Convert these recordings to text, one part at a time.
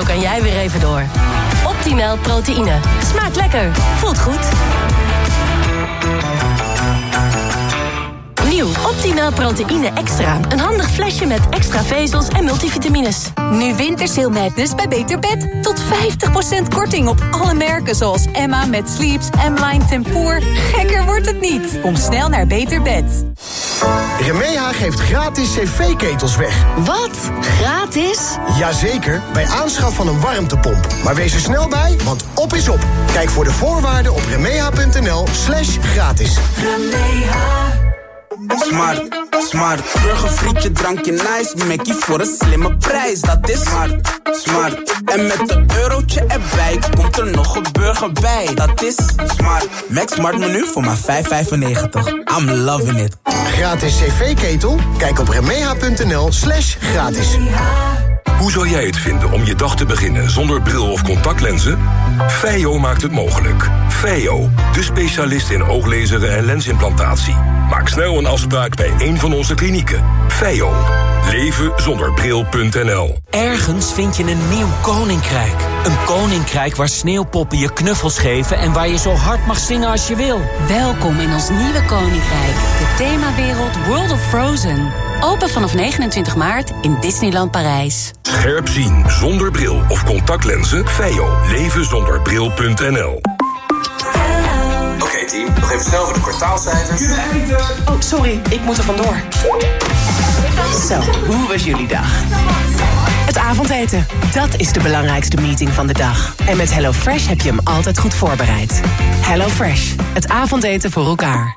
zo kan jij weer even door. Optimal proteïne. Smaakt lekker. Voelt goed. Nieuw Optimal Proteïne Extra. Een handig flesje met extra vezels en multivitamines. Nu Wintersail Madness bij Beter Bed. Tot 50% korting op alle merken zoals Emma met Sleeps, M-Line Tempoor. Gekker wordt het niet. Kom snel naar Beter Bed. Remeha geeft gratis cv-ketels weg. Wat? Gratis? Jazeker, bij aanschaf van een warmtepomp. Maar wees er snel bij, want op is op. Kijk voor de voorwaarden op remeha.nl slash gratis. Smart, smart. Burgerfrietje, drankje nice. Mackie voor een slimme prijs, dat is smart, smart. En met een eurotje erbij komt er nog een burger bij, dat is smart. Max Smart menu voor maar 5,95. I'm loving it. Gratis cv-ketel? Kijk op remeha.nl slash gratis. Hoe zou jij het vinden om je dag te beginnen zonder bril of contactlenzen? Feio maakt het mogelijk. Feio, de specialist in ooglezeren en lensimplantatie. Maak snel een afspraak bij een van onze klinieken. Feio. Leven zonder bril.nl. Ergens vind je een nieuw koninkrijk. Een koninkrijk waar sneeuwpoppen je knuffels geven... en waar je zo hard mag zingen als je wil. Welkom in ons nieuwe koninkrijk. De themawereld World of Frozen. Open vanaf 29 maart in Disneyland Parijs. Scherp zien zonder bril of contactlenzen? Feio. Leven zonder bril.nl. Oké team, nog even snel voor de kwartaalcijfers. Oh, sorry, ik moet er vandoor. Zo, hoe was jullie dag? Het avondeten, dat is de belangrijkste meeting van de dag. En met HelloFresh heb je hem altijd goed voorbereid. HelloFresh, het avondeten voor elkaar.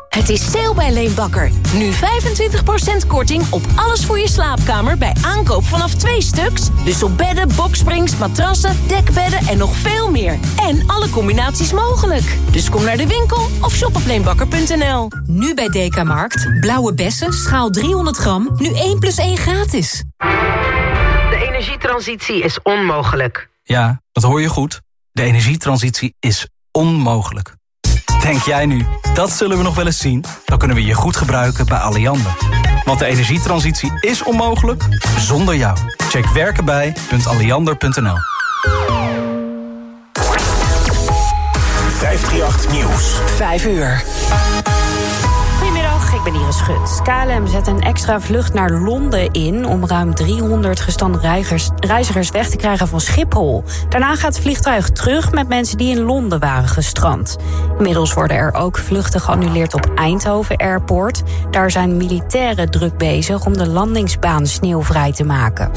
Het is sale bij Leenbakker. Nu 25% korting op alles voor je slaapkamer bij aankoop vanaf twee stuks. Dus op bedden, boksprings, matrassen, dekbedden en nog veel meer. En alle combinaties mogelijk. Dus kom naar de winkel of shop op leenbakker.nl. Nu bij Dekamarkt. Blauwe bessen, schaal 300 gram, nu 1 plus 1 gratis. De energietransitie is onmogelijk. Ja, dat hoor je goed. De energietransitie is onmogelijk. Denk jij nu, dat zullen we nog wel eens zien? Dan kunnen we je goed gebruiken bij Alliander. Want de energietransitie is onmogelijk zonder jou. Check werkenbij.alliander.nl 538 Nieuws. 5 uur. Ik ben. KLM zet een extra vlucht naar Londen in... om ruim 300 gestande reizigers weg te krijgen van Schiphol. Daarna gaat het vliegtuig terug met mensen die in Londen waren gestrand. Inmiddels worden er ook vluchten geannuleerd op Eindhoven Airport. Daar zijn militairen druk bezig om de landingsbaan sneeuwvrij te maken.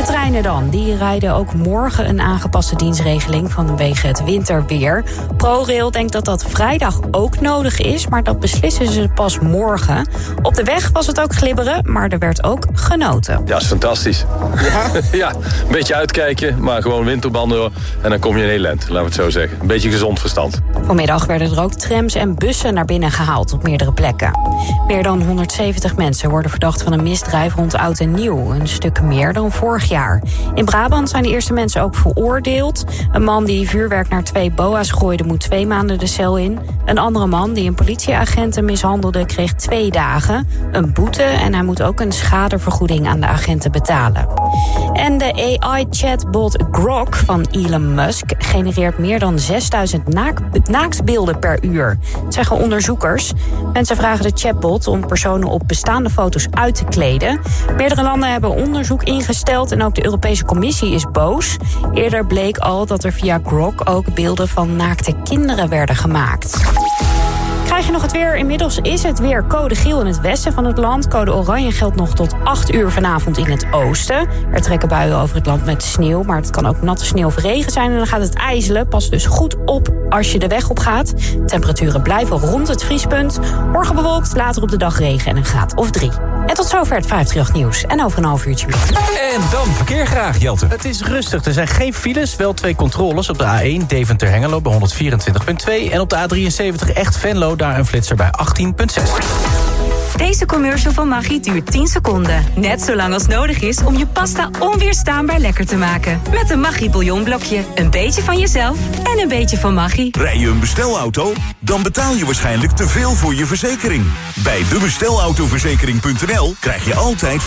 De treinen dan, die rijden ook morgen een aangepaste dienstregeling vanwege het winterweer. ProRail denkt dat dat vrijdag ook nodig is, maar dat beslissen ze pas morgen. Op de weg was het ook glibberen, maar er werd ook genoten. Ja, is fantastisch. Ja? ja, een beetje uitkijken, maar gewoon winterbanden en dan kom je in heel land, laten we het zo zeggen. Een beetje gezond verstand. Vanmiddag werden er ook trams en bussen naar binnen gehaald op meerdere plekken. Meer dan 170 mensen worden verdacht van een misdrijf rond oud en nieuw. Een stuk meer dan vorig jaar. In Brabant zijn de eerste mensen ook veroordeeld. Een man die vuurwerk naar twee boa's gooide moet twee maanden de cel in. Een andere man die een politieagenten mishandelde kreeg twee dagen. Een boete en hij moet ook een schadevergoeding aan de agenten betalen. En de AI-chatbot Grok van Elon Musk genereert meer dan 6000 naak naaktbeelden per uur, zeggen onderzoekers. Mensen vragen de chatbot om personen op bestaande foto's uit te kleden. Meerdere landen hebben onderzoek ingesteld en ook de Europese Commissie is boos. Eerder bleek al dat er via Grok ook beelden van naakte kinderen werden gemaakt. Krijg je nog het weer? Inmiddels is het weer code geel in het westen van het land. Code oranje geldt nog tot 8 uur vanavond in het oosten. Er trekken buien over het land met sneeuw, maar het kan ook natte sneeuw of regen zijn. En dan gaat het ijzelen. Pas dus goed op als je de weg op gaat. Temperaturen blijven rond het vriespunt. Morgen bewolkt, later op de dag regen en een graad of 3. En tot zover het 538 nieuws. En over een half uurtje weer. En dan verkeer graag, Jelte. Het is rustig. Er zijn geen files, wel twee controles op de A1 Deventer-Hengelo bij 124.2... en op de A73 Echt Venlo, daar een flitser bij 18.6. Deze commercial van Maggi duurt 10 seconden. Net zo lang als nodig is om je pasta onweerstaanbaar lekker te maken. Met een Maggi bouillonblokje. Een beetje van jezelf en een beetje van Maggi. Rij je een bestelauto? Dan betaal je waarschijnlijk te veel voor je verzekering. Bij debestelautoverzekering.nl krijg je altijd 35%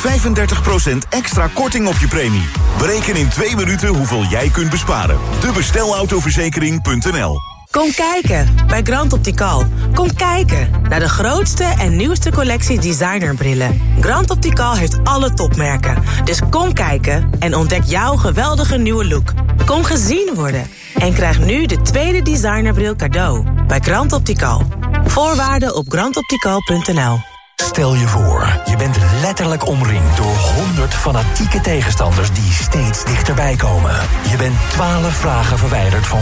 extra korting op je premie. Bereken in twee minuten hoeveel jij kunt besparen. Debestelautoverzekering.nl Kom kijken bij Grand Optical. Kom kijken naar de grootste en nieuwste collectie designerbrillen. Grand Optical heeft alle topmerken. Dus kom kijken en ontdek jouw geweldige nieuwe look. Kom gezien worden en krijg nu de tweede designerbril cadeau bij Grand Optical. Voorwaarden op grandoptical.nl Stel je voor, je bent letterlijk omringd door 100 fanatieke tegenstanders die steeds dichterbij komen. Je bent 12 vragen verwijderd van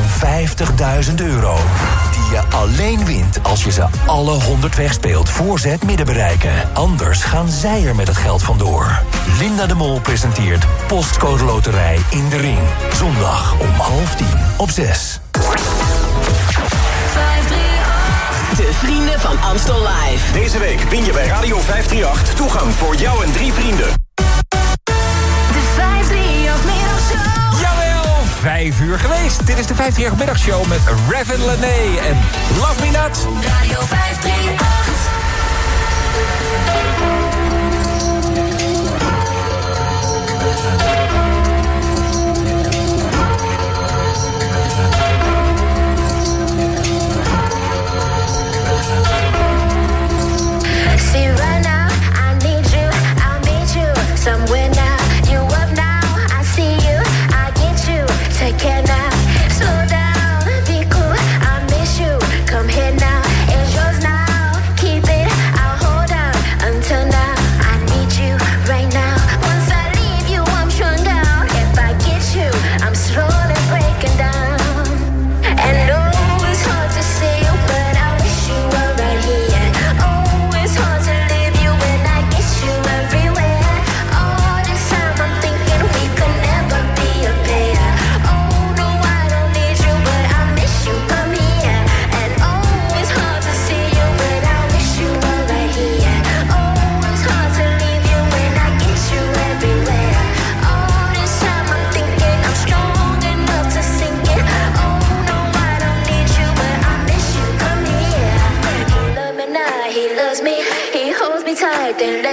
50.000 euro. Die je alleen wint als je ze alle 100 wegspeelt voor ze midden bereiken. Anders gaan zij er met het geld vandoor. Linda de Mol presenteert Postcode Loterij in de Ring. Zondag om half tien op 6. De vrienden van Amstel Live. Deze week win je bij Radio 538 toegang voor jou en drie vrienden. De 538 middagshow. Jawel, vijf uur geweest. Dit is de 538 middagshow met Raven Lené en Love Me Not. Radio 538.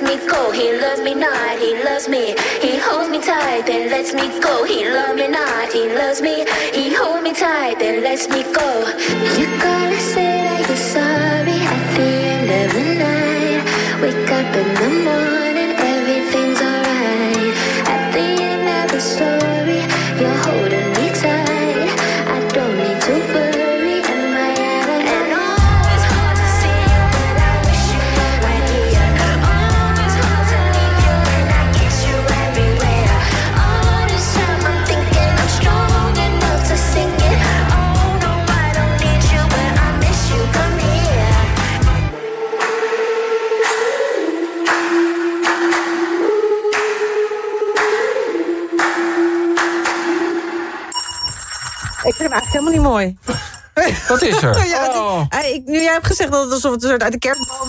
lets me go. He loves me not, he loves me. He holds me tight, then lets me go. He love me not, he loves me. He holds me tight, then lets me go. You gotta say that you're sorry at the end of the night. Wake up in the morning, mooi. Wat is er? Ja, Oh. Ik, nu jij hebt gezegd dat het alsof het een soort uit de kerstboom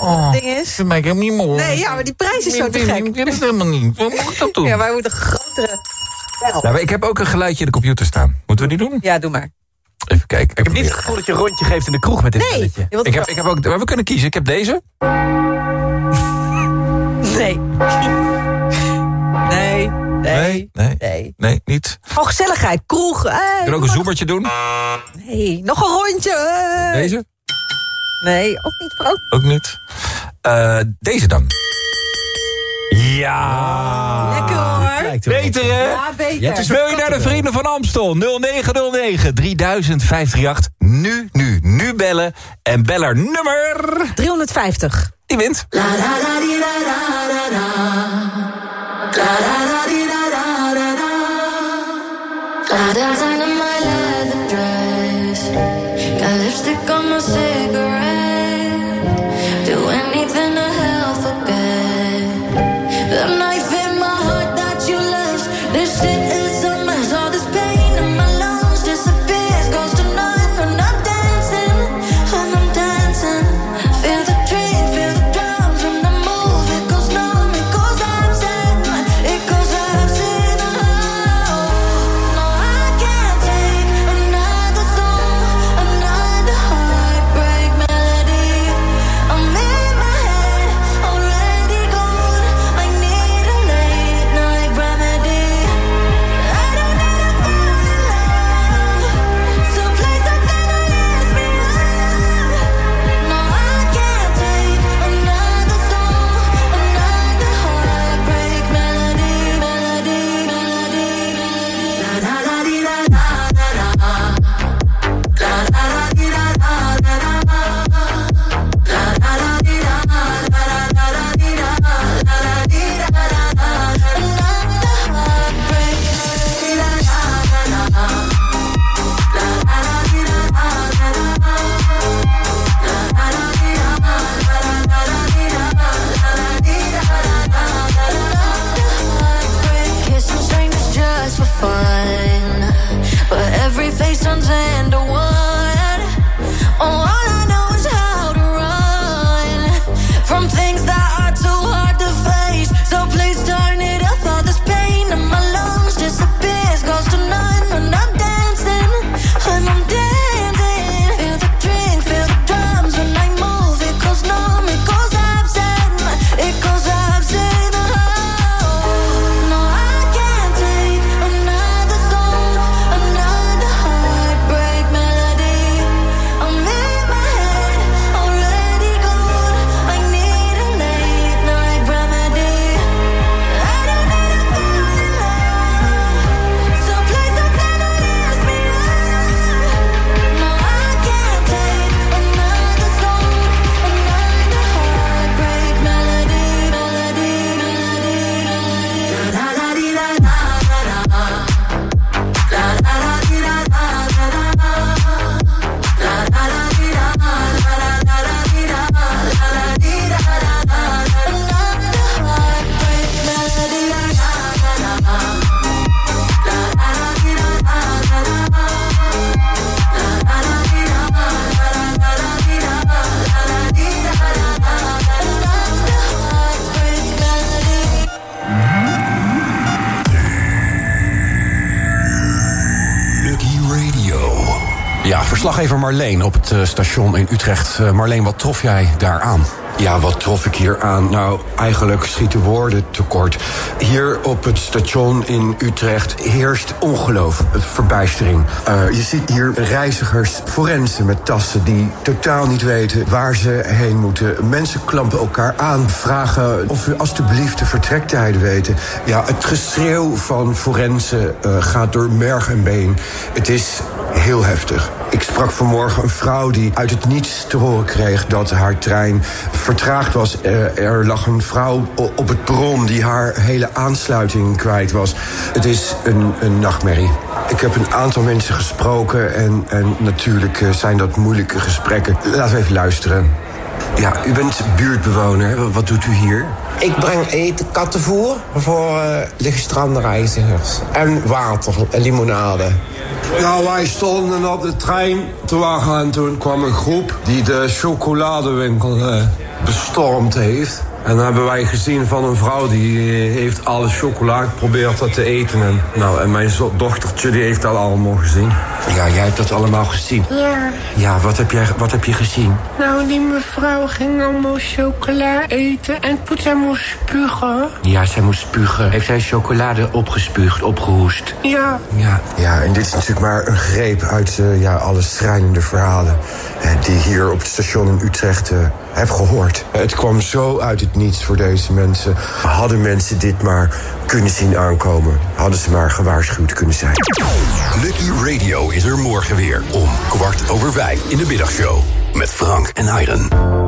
Oh, ding is. Dat maakt hem niet mooi. Nee, ja, maar die prijs is zo te gek. weet het helemaal niet. Wat moet ik dat doen? Ja, wij moeten grotere... Nou, maar ik heb ook een geluidje in de computer staan. Moeten we die doen? Ja, doe maar. Even kijken. Ik heb niet het gevoel dat je een rondje geeft in de kroeg met dit Nee, spelletje. Ik heb, ik heb ook, maar we kunnen kiezen. Ik heb deze. Nee. Nee. Nee, nee, nee, nee niet. Oh, gezelligheid, kroeg. Hey, Ik kan ook een zoemertje doen. Nee, nog een rondje. hey. Deze? Nee, ook niet, vrouw. Ook niet. Eh, deze dan. Ja. Lekker hoor. Beter hè? Ja, beter. Ja, Wil je naar de Vrienden van Amstel? 0909 3050. Nu, nu, nu bellen. En beller nummer... 350. Die wint. Doesn't. Marleen op het eh, station in Utrecht. Eh, Marleen, wat trof jij daar aan? Ja, wat trof ik hier aan? Nou, eigenlijk schieten woorden tekort. Hier op het station in Utrecht heerst ongeloof, verbijstering. Eh, je ziet hier reizigers, forensen met tassen... die totaal niet weten waar ze heen moeten. Mensen klampen elkaar aan, vragen of we alstublieft de vertrektijden weten. Ja, het geschreeuw van forensen gaat door merg en been. Het is heel heftig. Ik sprak vanmorgen een vrouw die uit het niets te horen kreeg dat haar trein vertraagd was. Er, er lag een vrouw op het perron die haar hele aansluiting kwijt was. Het is een, een nachtmerrie. Ik heb een aantal mensen gesproken en, en natuurlijk eh, zijn dat moeilijke gesprekken. Laten we even luisteren. Ja, u bent buurtbewoner. Wat doet u hier? Ik breng eten, kattenvoer voor uh, lichtstrandreizigers. En water, en limonade. Nou, wij stonden op de trein te wachten en toen kwam een groep die de chocoladewinkel eh, bestormd heeft. En dan hebben wij gezien van een vrouw die eh, heeft alle chocola geprobeerd dat te eten. En, nou, en mijn dochtertje die heeft dat allemaal gezien. Ja, jij hebt dat allemaal gezien. Ja, Ja, wat heb, jij, wat heb je gezien? nou die mevrouw ging allemaal chocola eten en toen zij moest spugen. Ja, zij moest spugen. Heeft zij chocolade opgespuugd, opgehoest? Ja, Ja, ja, en dit is natuurlijk maar een greep uit eh, ja, alle schrijnende verhalen... eh, die hier op het station in Utrecht heb gehoord. Het kwam zo uit het niets voor deze mensen. Hadden mensen dit maar kunnen zien aankomen... hadden ze maar gewaarschuwd kunnen zijn. Lucky Radio is er morgen weer om kwart over vijf in de middagshow. Met Frank en Iron.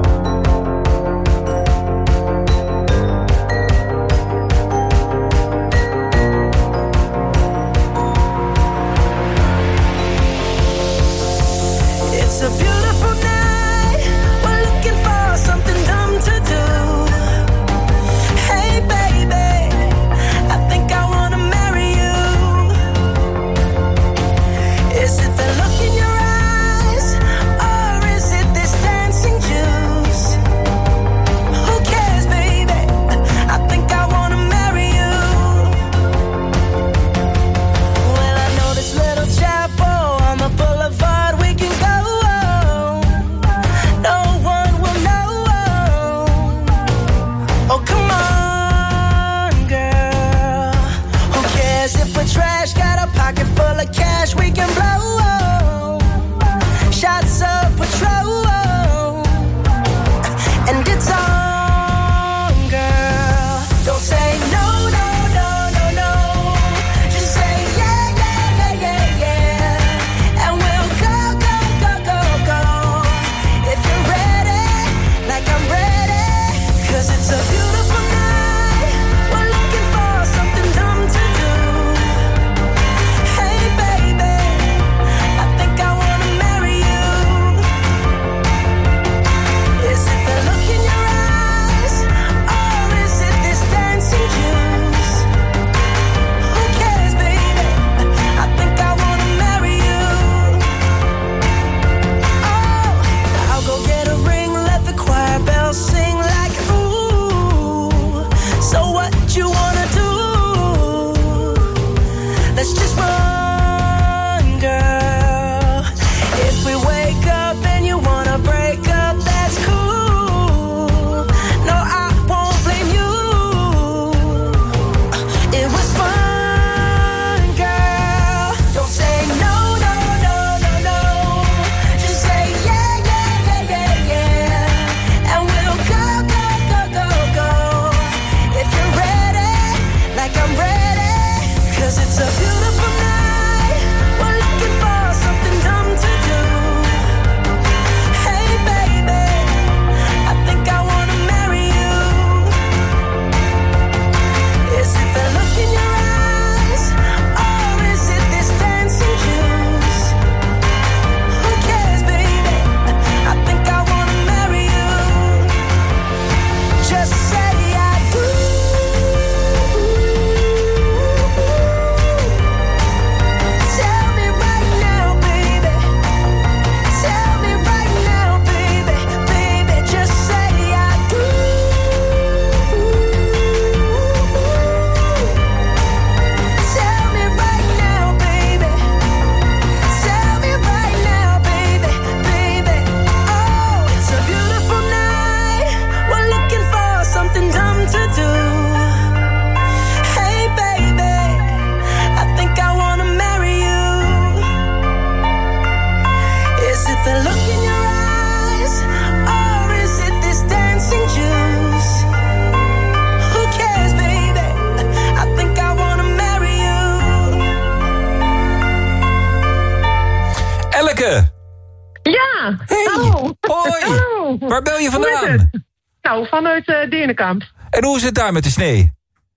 En hoe is het daar met de snee?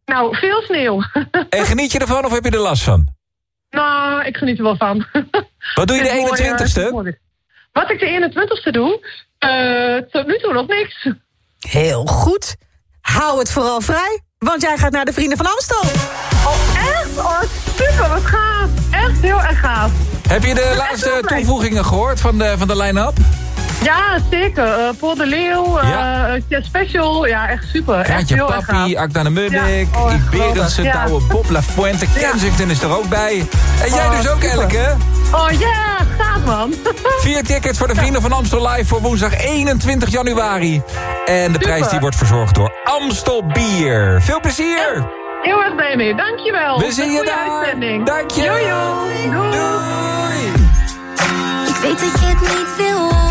Nou, veel sneeuw. En geniet je ervan of heb je er last van? nou, ik geniet er wel van. Wat doe je de mooi, eh, 21ste? het is mooi. Wat ik de 21ste doe? eh, tot nu toe nog niks. Heel goed. Hou het vooral vrij, want jij gaat naar de Vrienden van Amstel. Oh, echt? Oh, super, wat gaaf. echt heel erg gaaf. Heb je de laatste toevoegingen gehoord van de, van de line-up? Ja, zeker. Eh Paul de Leeuw, Ja. eh, Special. Ja, echt super. echt Kraantje heel erg gaaf. Papi, Akda de Munnik, Ja, oh, echt geweldig, ja. Douwe Bob, La Fuente, Kensington is er ook bij. En jij Oh, dus ook, super. Elke? Oh ja, gaaf man. Vier tickets voor de Vrienden van Amstel Live voor woensdag 21 januari. En de prijs die wordt verzorgd door Amstel Bier. Veel plezier! Heel erg blij mee. Dankjewel. We zien je daar. uitzending. Dank je. Jojo. Doei. Ik weet dat je het niet wil horen,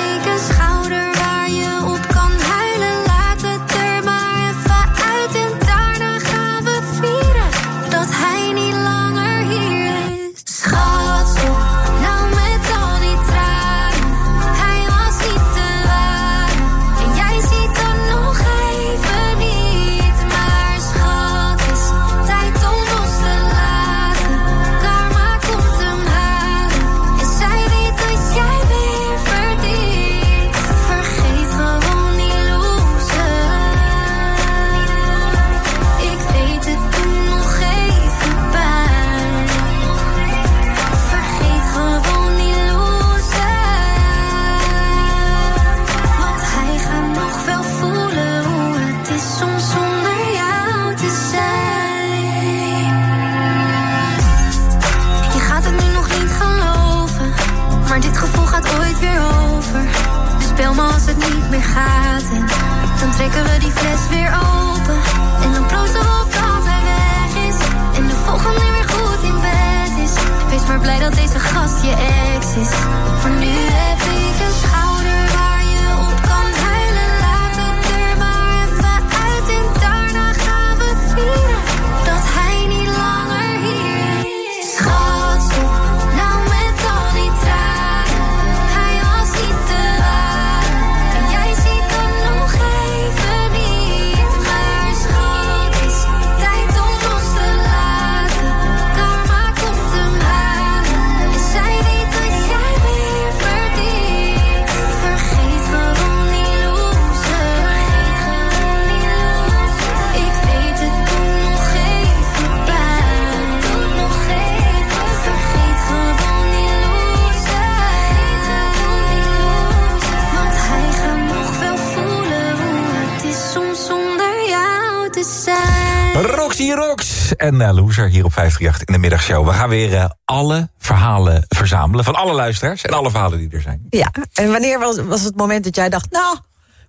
En eh, Loser hier op 538 in de middagshow. We gaan weer eh, alle verhalen verzamelen van alle luisteraars en alle verhalen die er zijn. Ja, en wanneer was, was het moment dat jij dacht... nou,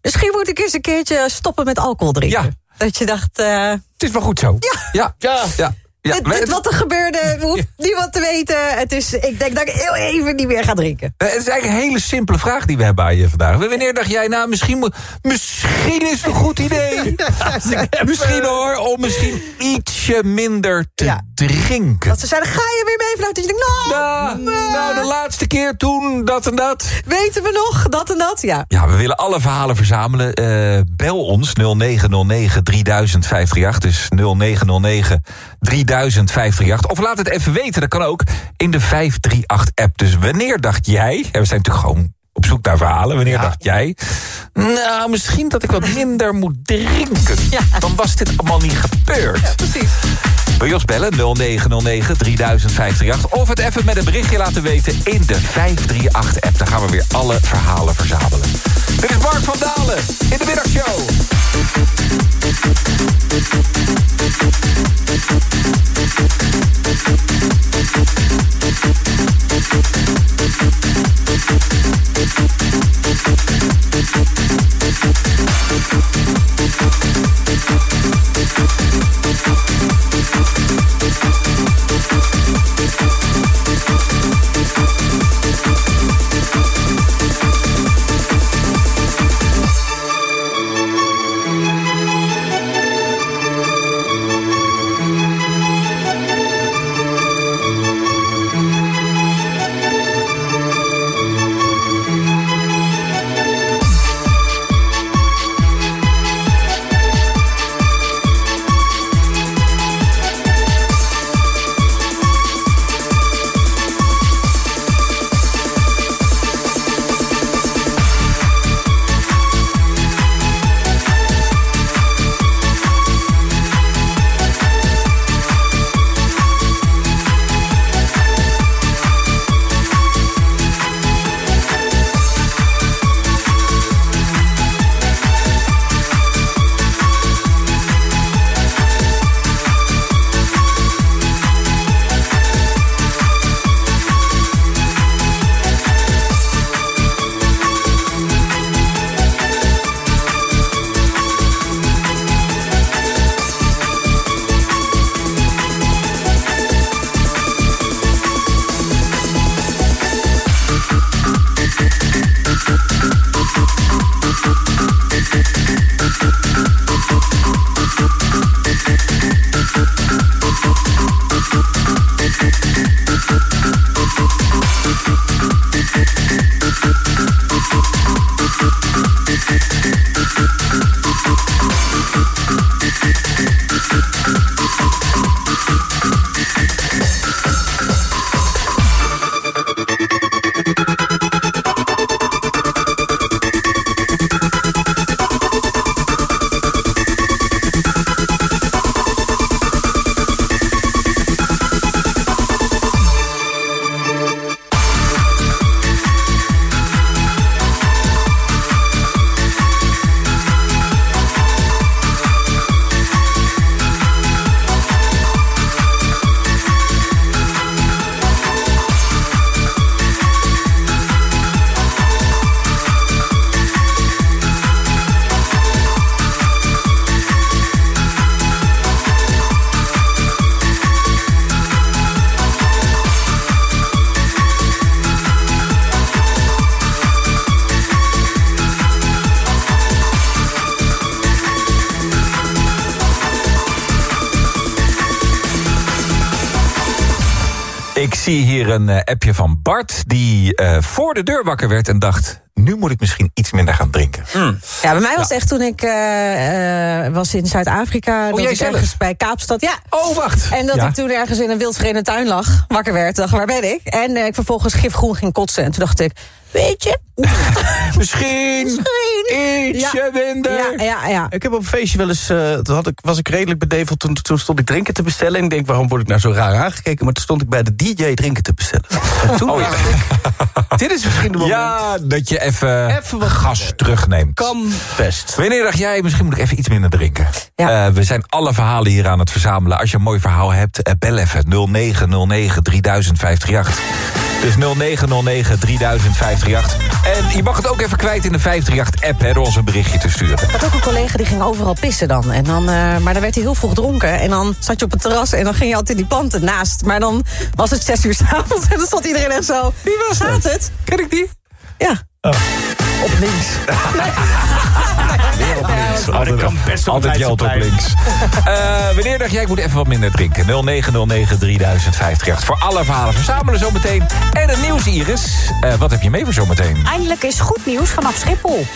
misschien moet ik eens een keertje stoppen met alcohol drinken? Dat je dacht... eh, Het is wel goed zo. Ja. Ja, ja, ja. Ja. wat er gebeurde, hoeft niemand te weten. Het is, ik denk dat ik heel even niet meer ga drinken. Eh, Het is eigenlijk een hele simpele vraag die we hebben aan je vandaag. Wanneer dacht jij, nou, misschien, misschien is het een goed idee. misschien hoor, om misschien ietsje minder te drinken. Want ze zeiden, ga je weer mee vanuit? Dat je denkt, nou, Ja, nou, de laatste keer toen, dat en dat. weten we nog, dat en dat? Ja. Ja, we willen alle verhalen verzamelen. Eh, bel ons 0909 3000 538. Dus 0909 3000 538. Of laat het even weten, dat kan ook in de 538-app. Dus wanneer dacht jij... Ja, we zijn natuurlijk gewoon op zoek naar verhalen. Wanneer dacht jij... Nou, misschien dat ik wat minder moet drinken. Dan was dit allemaal niet gebeurd. precies. Wil je ons bellen? 0909 3000 538. Of het even met een berichtje laten weten in de 538-app. Dan gaan we weer alle verhalen verzamelen. Dit is Mark van Dalen in de middagshow. Een eh, appje van Bart... die eh, voor de deur wakker werd en dacht... nu moet ik misschien iets minder gaan drinken. Ja, bij mij was het echt toen ik eh, eh, was in Zuid-Afrika. dat jij zelf? ergens bij Kaapstad. Ja. Oh, wacht. En dat Ja. ik toen ergens in een wildvreemde tuin lag, wakker werd, dacht, waar ben ik? En eh, ik vervolgens gifgroen ging kotsen. En toen dacht ik, weet je, Misschien, ietsje minder. Ja, ja, ja. Ik heb op een feestje wel eens... eh, toen had ik, was ik redelijk bedeveld. Toen, toen stond ik drinken te bestellen. En ik denk, waarom word ik nou zo raar aangekeken? Maar toen stond ik bij de DJ drinken te bestellen. En toen Oh, ja. dacht ik... Dit is misschien de moment. Ja, dat je even, Even wat gas terugneemt. Kan best. Wanneer dacht jij, misschien moet ik even iets minder drinken? Eh, we zijn alle verhalen hier aan het verzamelen. Als je een mooi verhaal hebt, eh, bel even 0909 3058. Dus 0909 3058. En je mag het ook even kwijt in de 538-app door ons een berichtje te sturen. Ik had ook een collega die ging overal pissen dan. En dan eh, maar dan werd hij heel vroeg dronken. En dan zat je op het terras en dan ging je altijd in die panten naast. Maar dan was het zes uur s'avonds en dan stond iedereen echt zo... Wie was Gaat het? Ken ik die? Ja. Op links. Weer op links. Dat kan best op altijd links. Eh, wanneer dacht jij, ik moet even wat minder drinken? 0909 3058. Voor alle verhalen verzamelen zometeen. En het nieuws, Iris. Eh, wat heb je mee voor zometeen? Eindelijk is goed nieuws vanaf Schiphol.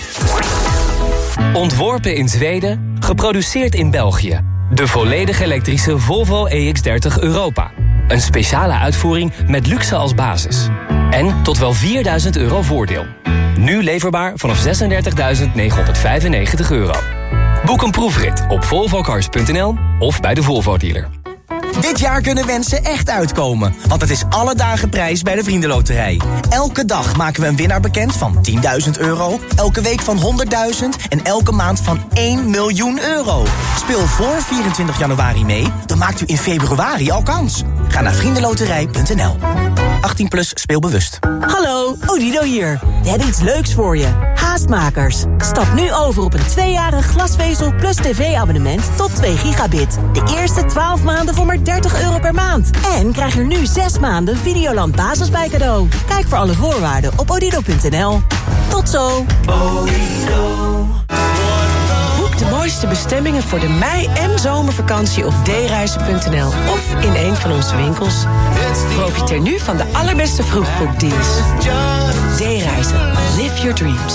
Ontworpen in Zweden, geproduceerd in België. De volledig elektrische Volvo EX30 Europa. Een speciale uitvoering met luxe als basis. En tot wel 4000 euro voordeel. Nu leverbaar vanaf 36.995 euro. Boek een proefrit op volvocars.nl of bij de Volvo dealer. Dit jaar kunnen wensen echt uitkomen, want het is alle dagen prijs bij de Vriendenloterij. Elke dag maken we een winnaar bekend van 10.000 euro, elke week van 100.000 en elke maand van 1 miljoen euro. Speel voor 24 januari mee, dan maakt u in februari al kans. Ga naar vriendenloterij.nl. 18 plus speelbewust. Hallo, Odido hier. We hebben iets leuks voor je. Haastmakers. Stap nu over op een tweejarig glasvezel plus tv-abonnement tot 2 gigabit. De eerste 12 maanden voor maar 30 euro per maand. En krijg er nu 6 maanden Videoland Basis bij cadeau. Kijk voor alle voorwaarden op odido.nl. Tot zo. Boek de mooiste bestemmingen voor de mei- en zomervakantie op dereizen.nl of in een van onze winkels. Profiteer nu van de allerbeste vroegboekdeals. D-reizen. Live your dreams.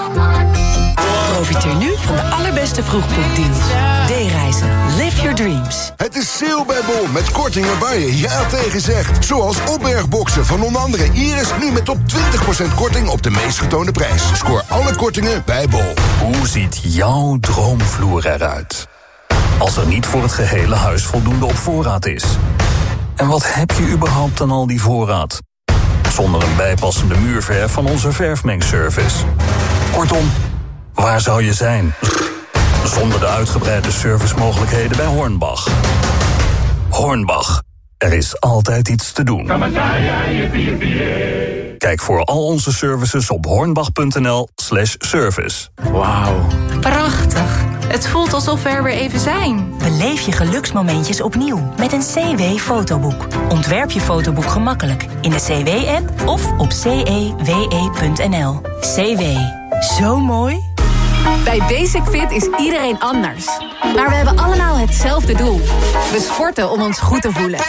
Profiteer nu van de allerbeste vroegboekdeals. D-reizen. Live your dreams. Het is sale bij Bol met kortingen waar je ja tegen zegt. Zoals opbergboxen van onder andere Iris nu met tot 20% korting op de meest getoonde prijs. Scoor alle kortingen bij Bol. Hoe ziet jouw droomvloer eruit? Als er niet voor het gehele huis voldoende op voorraad is. En wat heb je überhaupt aan al die voorraad? Zonder een bijpassende muurverf van onze verfmengservice. Kortom, waar zou je zijn? Zonder de uitgebreide servicemogelijkheden bij Hornbach. Hornbach, er is altijd iets te doen. Kijk voor al onze services op hornbach.nl slash service. Wauw. Prachtig. Het voelt alsof we er weer even zijn. Beleef je geluksmomentjes opnieuw met een CW-fotoboek. Ontwerp je fotoboek gemakkelijk in de CW-app of op cewe.nl. CW. Zo mooi. Bij Basic Fit is iedereen anders. Maar we hebben allemaal hetzelfde doel. We sporten om ons goed te voelen.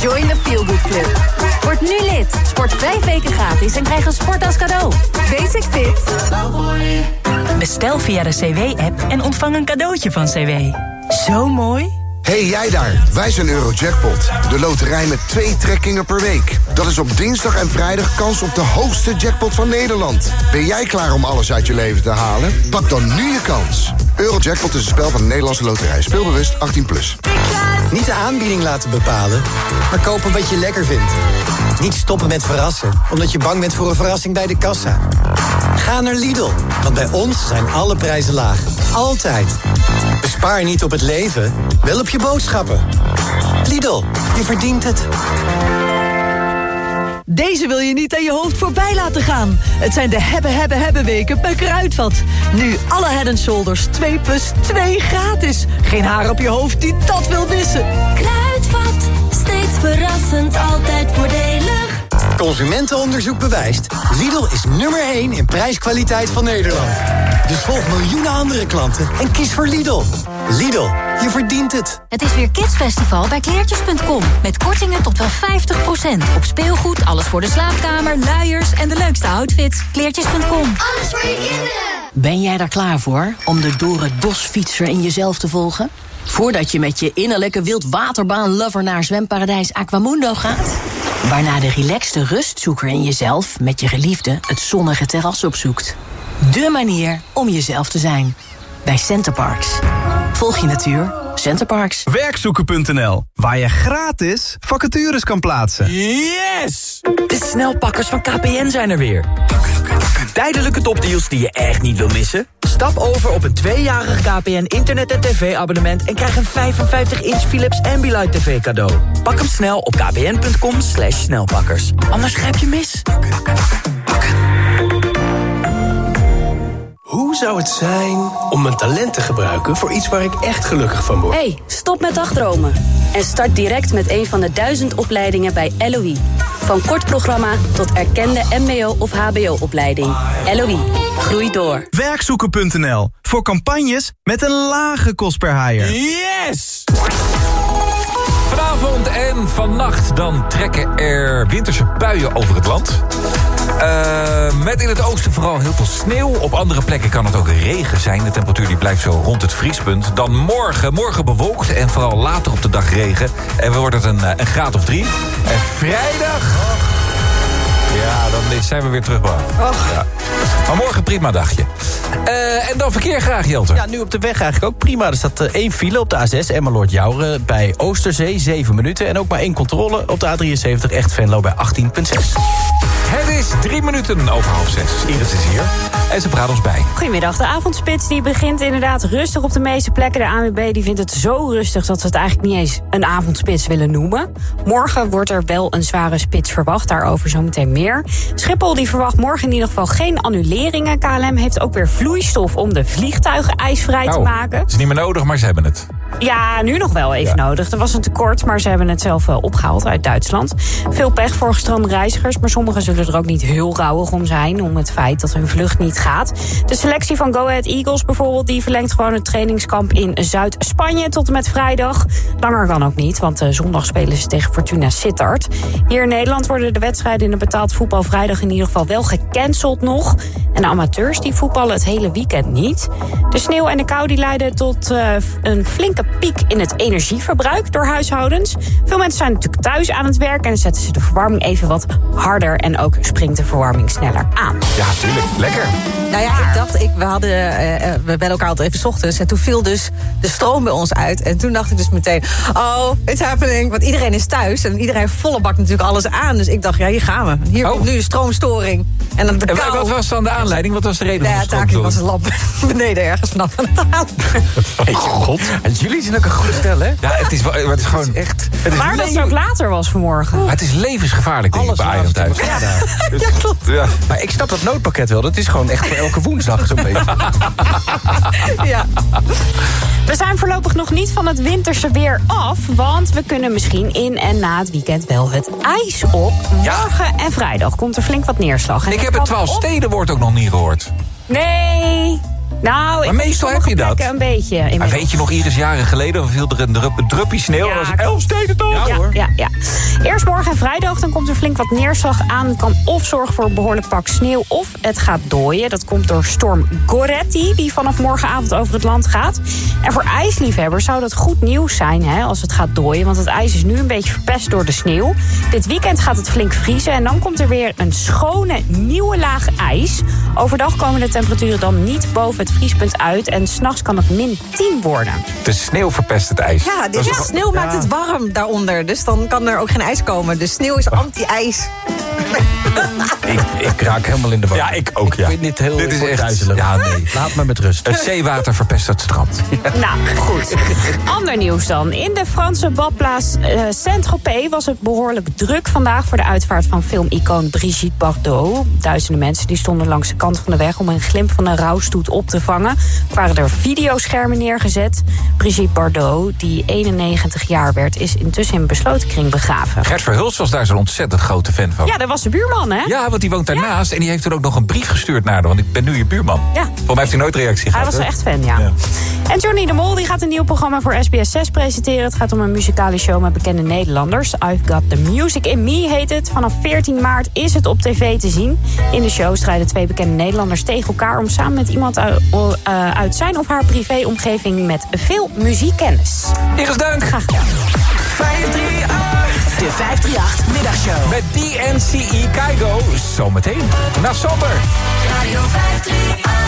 Join the Feel Good Club. Word nu lid. Sport vijf weken gratis en krijg een sport als cadeau. Basic Fit. Bestel via de CW-app en ontvang een cadeautje van CW. Zo mooi. Hey jij daar, wij zijn Eurojackpot. De loterij met twee trekkingen per week. Dat is op dinsdag en vrijdag kans op de hoogste jackpot van Nederland. Ben jij klaar om alles uit je leven te halen? Pak dan nu je kans. Eurojackpot is een spel van de Nederlandse loterij. Speelbewust 18+. Plus. Niet de aanbieding laten bepalen, maar kopen wat je lekker vindt. Niet stoppen met verrassen, omdat je bang bent voor een verrassing bij de kassa. Ga naar Lidl, want bij ons zijn alle prijzen laag. Altijd. Bespaar niet op het leven, wel op je boodschappen. Lidl, je verdient het. Deze wil je niet aan je hoofd voorbij laten gaan. Het zijn de hebben, hebben, hebben weken bij Kruidvat. Nu alle Head Shoulders 2 plus 2 gratis. Geen haar op je hoofd die dat wil missen. Kruidvat, steeds verrassend, altijd voordelig. Consumentenonderzoek bewijst. Lidl is nummer 1 in prijskwaliteit van Nederland. Dus volg miljoenen andere klanten en kies voor Lidl. Lidl, je verdient het. Het is weer Kidsfestival bij kleertjes.com. Met kortingen tot wel 50%. Op speelgoed, alles voor de slaapkamer, luiers en de leukste outfits. Kleertjes.com. Alles voor je kinderen. Ben jij daar klaar voor om de door het bos fietser in jezelf te volgen? Voordat je met je innerlijke wildwaterbaan-lover naar zwemparadijs Aquamundo gaat? Waarna de relaxte rustzoeker in jezelf met je geliefde het zonnige terras opzoekt. De manier om jezelf te zijn. Bij Centerparks. Volg je natuur. Centerparks. Werkzoeken.nl, waar je gratis vacatures kan plaatsen. Yes! De snelpakkers van KPN zijn er weer. Tijdelijke topdeals die je echt niet wil missen? Stap over op een tweejarig KPN internet- en tv-abonnement... en krijg een 55-inch Philips Ambilight TV cadeau. Pak hem snel op kpn.com slash snelpakkers. Anders grijp je mis. Hoe zou het zijn om mijn talent te gebruiken voor iets waar ik echt gelukkig van word? Hey, stop met dagdromen. En start direct met een van de duizend opleidingen bij LOE. Van kort programma tot erkende mbo- of hbo-opleiding. LOE, groei door. Werkzoeken.nl, voor campagnes met een lage kost per haaier. Yes! Vanavond en vannacht dan trekken er winterse buien over het land. Eh, met in het oosten vooral heel veel sneeuw. Op andere plekken kan het ook regen zijn. De temperatuur die blijft zo rond het vriespunt. Dan morgen, morgen bewolkt en vooral later op de dag regen. En we worden het een, eh, een graad of drie. En vrijdag... Ja, dan zijn we weer terug. Ja. Maar morgen prima dagje. Eh, en dan verkeer graag, Jelte. Ja, nu op de weg eigenlijk ook prima. Er staat één file op de A6 Emmeloord Jouren bij Oosterzee, 7 minuten. En ook maar één controle op de A73 Echt Venlo bij 18,6. Het is drie minuten over half zes. Iris is hier en ze praat ons bij. Goedemiddag. De avondspits die begint inderdaad rustig op de meeste plekken. De ANWB die vindt het zo rustig dat ze het eigenlijk niet eens een avondspits willen noemen. Morgen wordt er wel een zware spits verwacht. Daarover zometeen meer. Schiphol die verwacht morgen in ieder geval geen annuleringen. KLM heeft ook weer vloeistof om de vliegtuigen ijsvrij te maken. is niet meer nodig, maar ze hebben het. Ja, nu nog wel even nodig. Er was een tekort, maar ze hebben het zelf wel opgehaald uit Duitsland. Veel pech voor gestrande reizigers, maar sommigen zullen er ook niet heel rauwig om zijn... om het feit dat hun vlucht niet gaat. De selectie van Go Ahead Eagles bijvoorbeeld... die verlengt gewoon het trainingskamp in Zuid-Spanje tot en met vrijdag. Langer kan ook niet, want uh, zondag spelen ze tegen Fortuna Sittard. Hier in Nederland worden de wedstrijden in de betaald voetbal... vrijdag in ieder geval wel gecanceld nog. En de amateurs die voetballen het hele weekend niet. De sneeuw en de kou die leiden tot uh, een flinke piek in het energieverbruik door huishoudens. Veel mensen zijn natuurlijk thuis aan het werk... en zetten ze de verwarming even wat harder... en ook springt de verwarming sneller aan. Ja, tuurlijk. Lekker. Nou ja, ik dacht, ik, we, hadden, uh, we bellen elkaar altijd even 's ochtends... en toen viel dus de stroom bij ons uit. En toen dacht ik dus meteen, oh, it's happening. Want iedereen is thuis en iedereen volle bak natuurlijk alles aan. Dus ik dacht, ja, hier gaan we. Hier komt nu een stroomstoring. En, dan de en kou. wat was dan de aanleiding? Wat was de reden Nou ja, van de was een lamp beneden ergens vanaf aan het. Weet je, god. En jullie zijn ook een goed stel, hè? Ja, het is, wel- het is gewoon echt... Het is Maar dat het ook later was vanmorgen. Maar het is levensgevaarlijk, denk ik, bij Iron thuis. Ja, klopt. Ja. Maar ik snap dat noodpakket wel. Dat is gewoon echt voor elke woensdag zo'n beetje. Ja. We zijn voorlopig nog niet van het winterse weer af... want we kunnen misschien in en na het weekend wel het ijs op. Morgen en vrijdag komt er flink wat neerslag. En Ik heb het kan 12 op- stedenwoord ook nog niet gehoord. Nee. Nou, Maar meestal heb je dat. Een beetje. Maar weet je nog, Iris, jaren geleden viel er een, drup, een druppie sneeuw. Ja, dat was elf steden toch? Ja, ja, ja. Eerst morgen en vrijdag, dan komt er flink wat neerslag aan. Het kan of zorgen voor een behoorlijk pak sneeuw, of het gaat dooien. Dat komt door storm Goretti, die vanaf morgenavond over het land gaat. En voor ijsliefhebbers zou dat goed nieuws zijn hè, als het gaat dooien. Want het ijs is nu een beetje verpest door de sneeuw. Dit weekend gaat het flink vriezen en dan komt er weer een schone, nieuwe laag ijs. Overdag komen de temperaturen dan niet boven het vriespunt uit. En s'nachts kan het min 10 worden. De sneeuw verpest het ijs. Ja, toch- sneeuw maakt het warm daaronder. Dus dan kan er ook geen ijs komen. Dus sneeuw is anti-ijs. Ik, ik raak helemaal in de war. Ja, ik ook, ja. Ik vind dit heel Dit is echt- duizelig. ja, nee. Laat me met rust. Het zeewater verpest het strand. Nou, goed. Ander nieuws dan. In de Franse badplaats eh, Saint-Tropez was het behoorlijk druk vandaag... voor de uitvaart van filmicoon Brigitte Bardot. Duizenden mensen die stonden langs de kant van de weg... om een glimp van een rouwstoet op te vangen. Er waren er videoschermen neergezet. Brigitte Bardot, die 91 jaar werd... is intussen in besloten kring begraven. Gert Verhulst was daar zo'n ontzettend grote fan van. Ja, dat was buurman, hè? Ja, want die woont daarnaast en die heeft er ook nog een brief gestuurd naar haar. Want ik ben nu je buurman. Ja. Volgens mij heeft hij nooit reactie Hij gehad. was hè? wel echt fan, ja. En Johnny de Mol die gaat een nieuw programma voor SBS 6 presenteren. Het gaat om een muzikale show met bekende Nederlanders. I've Got The Music In Me heet het. Vanaf 14 maart is het op tv te zien. In de show strijden twee bekende Nederlanders tegen elkaar... om samen met iemand uit, eh, zijn of haar privéomgeving... met veel muziekkennis. Iris Dank. Graag gedaan. 538. De 538 middagshow. Met DNCE Kaigo. Zometeen. Na Somber. Radio 538.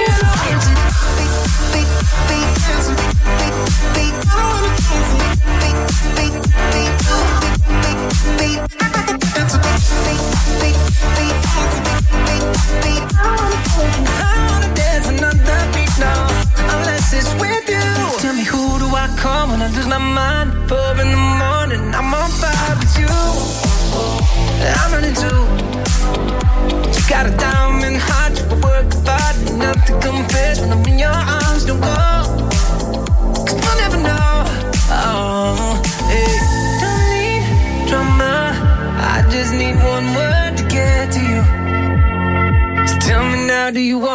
Do you want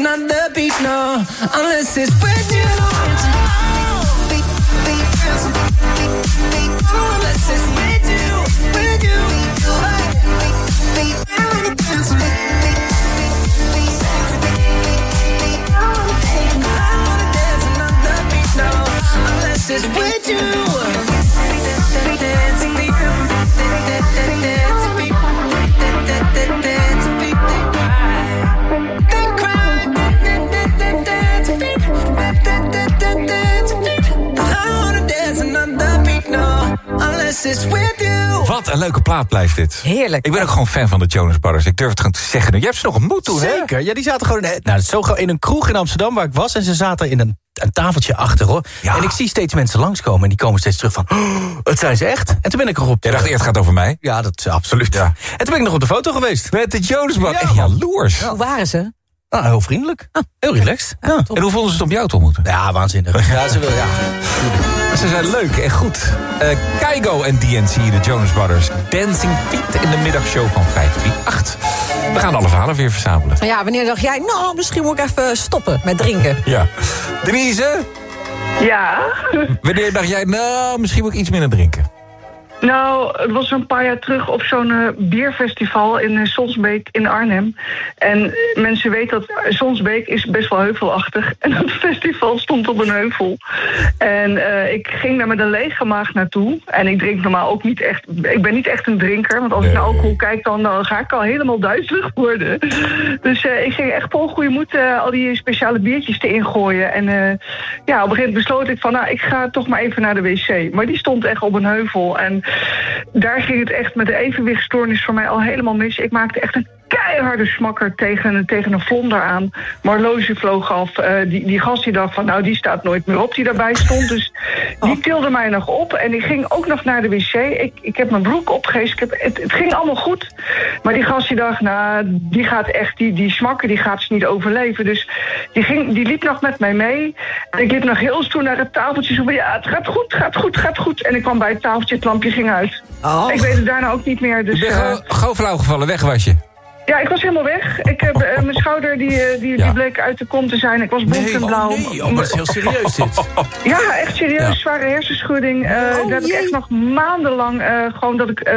Not the beach, no. Unless it's with you. With you. Wat een leuke plaat blijft dit. Heerlijk. Ik ben ook gewoon fan van de Jonas Brothers. Ik durf het gewoon te zeggen. Je hebt ze nog ontmoet toen, hè? Zeker, ja, die zaten gewoon in, nou, zo gauw in een kroeg in Amsterdam waar ik was... en ze zaten in een, een tafeltje achter, hoor. En ik zie steeds mensen langskomen en die komen steeds terug van... "Oh, het zijn ze echt. En toen ben ik erop... Jij dacht eerst gaat het over mij? Ja, dat is absoluut. En toen ben ik nog op de foto geweest. Met de Jonas Brothers. Echt jaloers. Hoe waren ze? Nou, heel vriendelijk. Heel relaxed. Ja. En hoe vonden ze het om jou te ontmoeten? Ja, waanzinnig. Ja, ze wil, ja. Ze zijn leuk en goed. Eh Keigo en DNC, de Jonas Brothers. Dancing Feet in de middagshow van 538. We gaan alle verhalen weer verzamelen. Ja, wanneer dacht jij, nou, misschien moet ik even stoppen met drinken? Ja. Denise, Ja, wanneer dacht jij, nou, misschien moet ik iets minder drinken? Nou, het was een paar jaar terug op zo'n eh, bierfestival in uh, Sonsbeek in Arnhem. En mensen weten dat Sonsbeek is best wel heuvelachtig. En dat festival stond op een heuvel. En eh, ik ging daar met een lege maag naartoe. En ik drink normaal ook niet echt... Ik ben niet echt een drinker, want als ik naar alcohol kijk... Dan, dan ga ik al helemaal duizelig worden. Dus eh, ik ging echt vol goede moed eh, al die speciale biertjes te ingooien. En eh, ja, op een gegeven moment besloot ik van... nou, ik ga toch maar even naar de wc. Maar die stond echt op een heuvel. En daar ging het echt met de evenwichtstoornis voor mij al helemaal mis. Ik maakte echt een keiharde smakker tegen, tegen een vlonder aan. Marloge vloog af. Eh, die, die gast die dacht van, nou, die staat nooit meer op die daarbij stond. Dus die tilde mij nog op. En ik ging ook nog naar de wc. Ik, ik heb mijn broek opgegeven. Ik heb, het, het ging allemaal goed. Maar die gast die dacht, nou, die gaat echt, die, die smakker, die gaat ze niet overleven. Dus die, ging, die liep nog met mij mee. En ik liep nog heel stoer naar het tafeltje. Zo van, ja, het gaat goed, gaat goed, gaat goed. En ik kwam bij het tafeltje, het lampje ging uit. Ik weet het daarna ook niet meer. Dus, gewoon flauw gevallen, weg was je. Ja, ik was helemaal weg. Ik heb, eh, mijn schouder die, eh, die, die bleek uit de kom te zijn. Ik was bont en blauw. Nee, oh, maar het is heel serieus dit. Ja, echt serieus. Ja. Zware hersenschudding. Eh, daar heb ik echt nog maandenlang eh, gewoon dat ik... eh,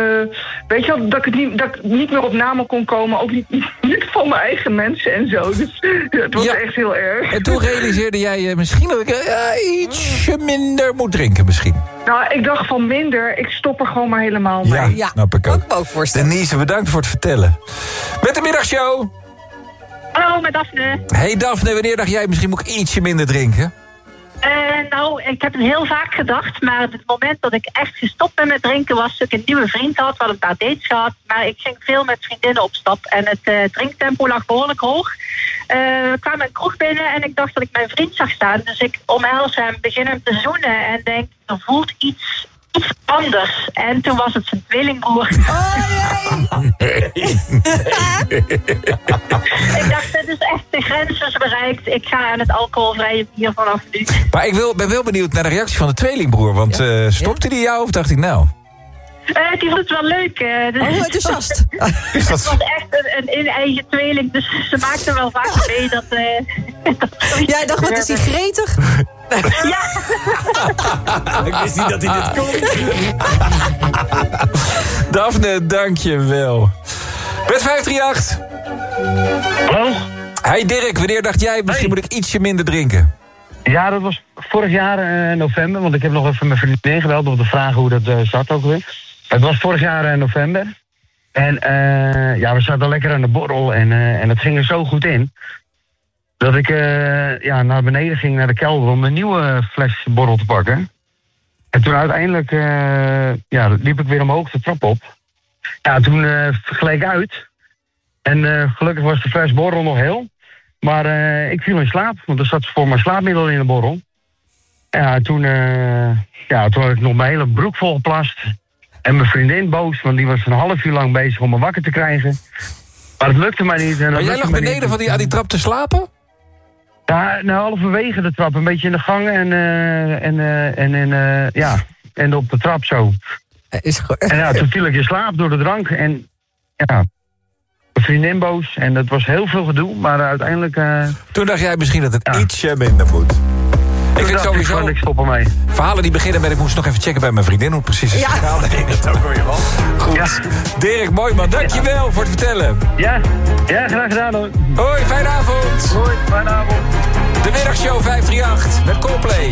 weet je wel, dat ik, het niet, dat ik niet meer op namen kon komen. Ook niet, niet van mijn eigen mensen en zo. Dus het was Ja. echt heel erg. En toen realiseerde jij eh, misschien dat ik eh, ietsje minder moet drinken misschien. Nou, ik dacht van minder. Ik stop er gewoon maar helemaal mee. Ja, snap ik ook. Denise, bedankt voor het vertellen. Met de middagshow. Hallo, met Daphne. Hey Daphne, wanneer dacht jij misschien moet ik ietsje minder drinken? Eh, nou, ik heb het heel vaak gedacht, maar het moment dat ik echt gestopt ben met drinken was dat ik een nieuwe vriend had. Hadden een paar dates gehad, maar ik ging veel met vriendinnen op stap en het eh, drinktempo lag behoorlijk hoog. Eh, we kwamen een kroeg binnen en ik dacht dat ik mijn vriend zag staan, dus ik omhels hem, begin hem te zoenen en denk, er voelt iets, iets anders. En toen was het zijn tweelingbroer. ik dacht, dit is echt de grens is bereikt. Ik ga aan het alcoholvrije bier vanaf nu. Maar ik wil, ben wel benieuwd naar de reactie van de tweelingbroer. Want eh, stopte die jou of dacht hij nou? Eh, die vond het wel leuk. eh, dus- Oh, enthousiast. Is dat- Het was echt een, een in-eigen tweeling, dus ze maakte wel vaak mee dat... eh, Jij dacht, wat is die gretig? Ik wist niet dat hij dit kon. Daphne, dank je wel. Met 538. Hallo? Hey Dirk, wanneer dacht jij, misschien moet ik ietsje minder drinken? Ja, dat was vorig jaar eh, november, want ik heb nog even mijn vriendin gebeld om te vragen hoe dat eh, zat ook weer. Het was vorig jaar eh, november. En eh, ja, we zaten lekker aan de borrel en, eh, en het ging er zo goed in. Dat ik eh, ja, naar beneden ging, naar de kelder, om een nieuwe fles borrel te pakken. En toen uiteindelijk eh, ja, liep ik weer omhoog de trap op. Ja, toen eh gleek uit. En gelukkig was de fles borrel nog heel. Maar ik viel in slaap, want er zat voor mijn slaapmiddel in de borrel. Ja, toen, ja, toen had ik nog mijn hele broek volgeplast. En mijn vriendin boos, want die was een half uur lang bezig om me wakker te krijgen. Maar het lukte mij niet. En Maar jij lag beneden niet. van die, aan die trap te slapen? Ja, nou, halverwege de trap. Een beetje in de gang en, eh, en, eh, en, en, eh, ja, en op de trap zo. Is goed. En ja, toen viel ik in slaap door de drank. En ja, mijn vriendin boos. En dat was heel veel gedoe, maar uiteindelijk... eh, Toen dacht jij misschien dat het ietsje minder moet. Ik vind ik sowieso... ik stop ermee. Verhalen die beginnen met ik moest nog even checken bij mijn vriendin hoe het precies is Ja. gegaan. Nee, dat hoor je wel. Goed. Dirk, mooi man. Dankjewel voor het vertellen. Ja, ja graag gedaan hoor. Hoi, fijne avond. Hoi, fijne avond. De middagshow 538 met Coldplay.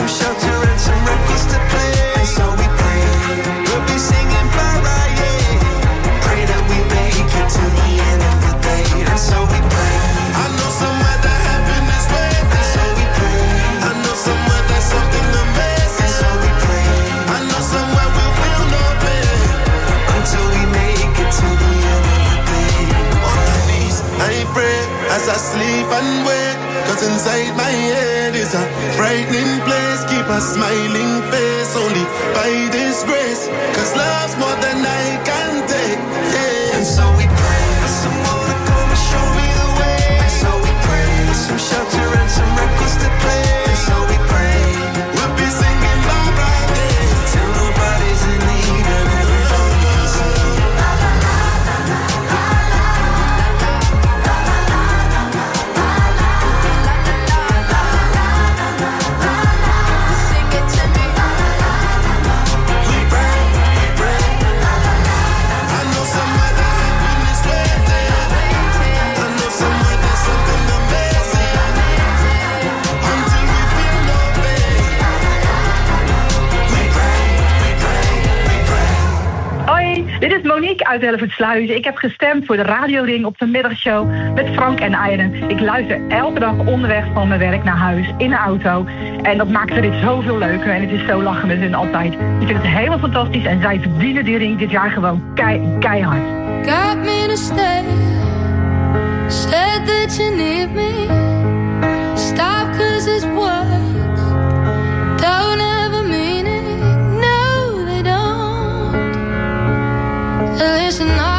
some shelter and some records to play. And so we pray we'll be singing Mariah. Pray that we make it to the end of the day. And so we pray. Smiling face only by this grace. Cause Ik heb gestemd voor de radioring op de middagshow met Frank en Ayden. Ik luister elke dag onderweg van mijn werk naar huis in de auto. En dat maakt dit zoveel leuker en het is zo lachen met hun altijd. Ik vind het helemaal fantastisch en zij verdienen die ring dit jaar gewoon kei, keihard. Me stay. Said that you me. tonight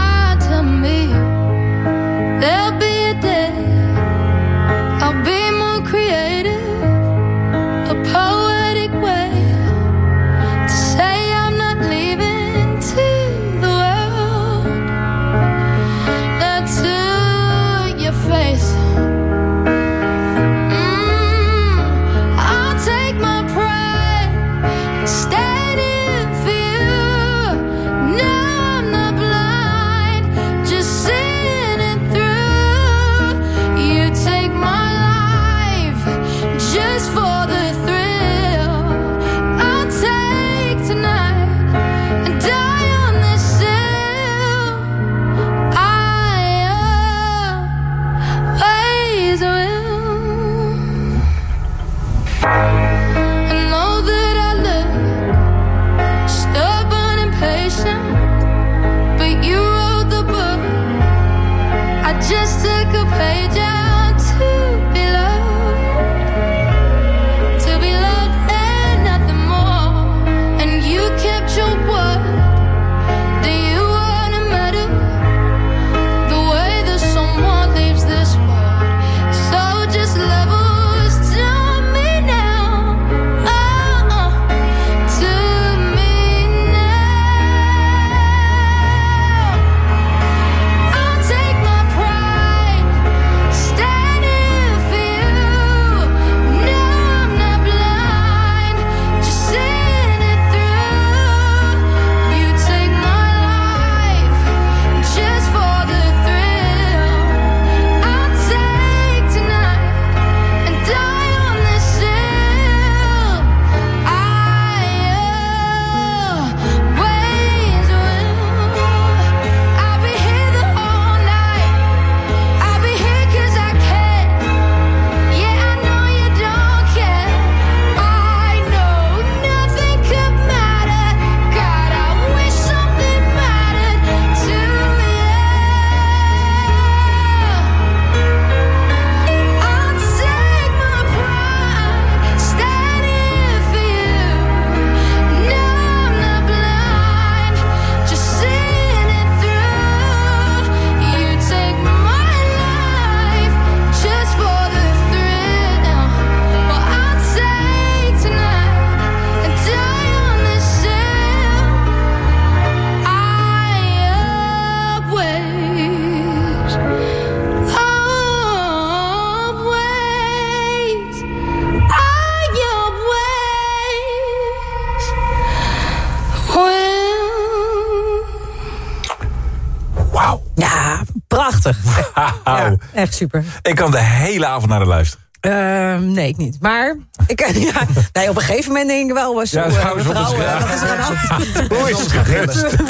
super. Ik kan de hele avond naar de luisteren. Ehm, nee, ik niet. Maar ik, ja, nee, op een gegeven moment denk ik wel... Was zo, Ja, mevrouw, schouder. wat is er aan de het?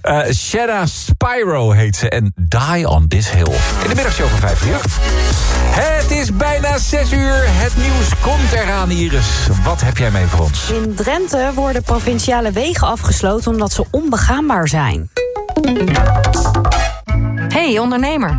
Eh Spyro heet ze en Die on This Hill. In de middagshow van 538. Het is bijna 6 uur. Het nieuws komt eraan, Iris. Wat heb jij mee voor ons? In Drenthe worden provinciale wegen afgesloten omdat ze onbegaanbaar zijn. Hey ondernemer,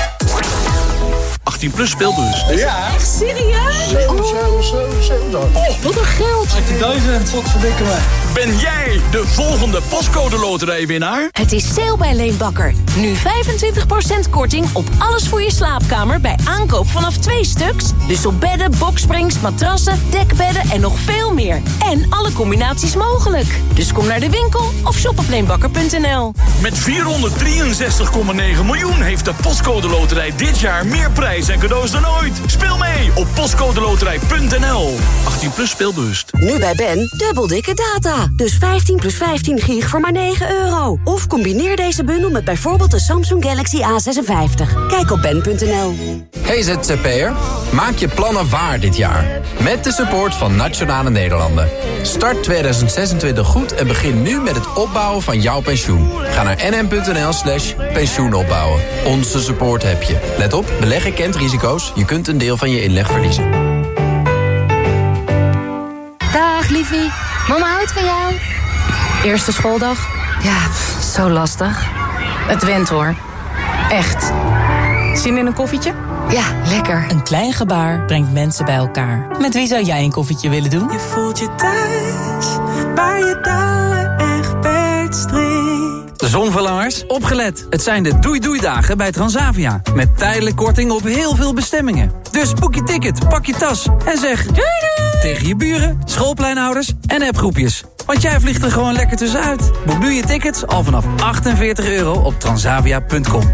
18 plus speelbus. Ja. Echt serieus? Oh, wat een geld. 18.000. Wat verdikken we. Ben jij de volgende postcode loterijwinnaar? Het is sale bij Leenbakker. Nu 25% korting op alles voor je slaapkamer bij aankoop vanaf twee stuks. Dus op bedden, boksprings, matrassen, dekbedden en nog veel meer. En alle combinaties mogelijk. Dus kom naar de winkel of shop op leenbakker.nl. Met 463,9 miljoen heeft de postcode loterij dit jaar meer prijs en cadeaus dan ooit. Speel mee op postcodeloterij.nl. 18 plus speelbewust. Nu bij Ben, dubbel dikke data. Dus 15 plus 15 gig voor maar 9 euro. Of combineer deze bundel met bijvoorbeeld de Samsung Galaxy A56. Kijk op ben.nl. Hey ZZP'er, maak je plannen waar dit jaar. Met de support van Nationale Nederlanden. Start 2026 goed en begin nu met het opbouwen van jouw pensioen. Ga naar nm.nl slash pensioenopbouwen. Onze support heb je. Let op, beleggen kent risico's. Je kunt een deel van je inleg verliezen. Dag liefie, mama houdt van jou. Eerste schooldag? Ja, zo lastig. Het went hoor. Echt. Zin in een koffietje? Ja, lekker. Een klein gebaar brengt mensen bij elkaar. Met wie zou jij een koffietje willen doen? Je voelt je thuis, waar je touwen echt. Zonverlangers, opgelet. Het zijn de doei-doei-dagen bij Transavia. Met tijdelijk korting op heel veel bestemmingen. Dus boek je ticket, pak je tas en zeg... Doei doei! Tegen je buren, schoolpleinouders en appgroepjes. Want jij vliegt er gewoon lekker tussenuit. Boek nu je tickets al vanaf 48 euro op transavia.com.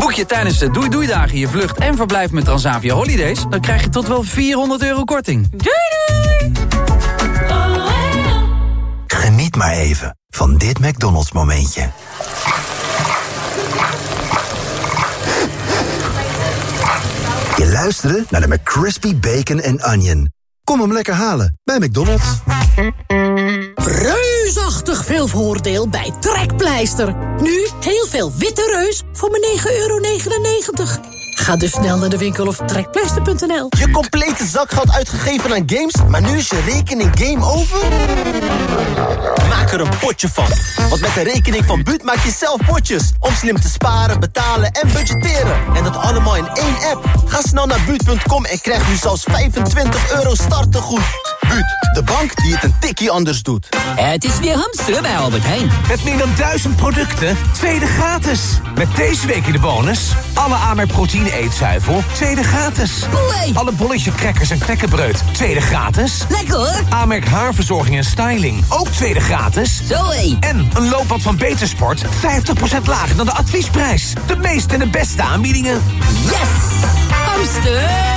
Boek je tijdens de Doei Doei Dagen je vlucht en verblijf met Transavia Holidays... dan krijg je tot wel 400 euro korting. Doei doei! Geniet maar even van dit McDonald's momentje. Je luisterde naar de McCrispy Bacon and Onion. Kom hem lekker halen bij McDonald's. Reusachtig veel voordeel bij Trekpleister. Nu heel veel witte reus voor maar 9,99 euro. Ga dus snel naar de winkel of trekpleister.nl. Je complete zakgeld uitgegeven aan games, maar nu is je rekening game over? Maak er een potje van. Want met de rekening van Buut maak je zelf potjes. Om slim te sparen, betalen en budgetteren. En dat allemaal in één app. Ga snel naar Buut.com en krijg nu zelfs 25 euro startegoed. Buut, de bank die het een tikkie anders doet. Het is weer hamsteren bij Albert Heijn. Met meer dan duizend producten, tweede gratis. Met deze week in de bonus... alle Amerk proteïne eetzuivel, tweede gratis. Alle bolletje crackers en knekkenbreud, tweede gratis. Lekker hoor. Amerk haarverzorging en styling, ook tweede gratis. Zoé. En een loopband van Betersport, 50% lager dan de adviesprijs. De meeste en de beste aanbiedingen. Yes! Hamster!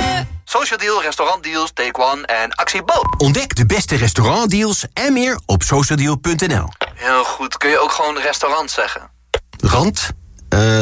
Social Deal, restaurantdeals, Take One en Actie Bo. Ontdek de beste restaurantdeals en meer op socialdeal.nl. Heel goed. Kun je ook gewoon restaurant zeggen? Rand? eh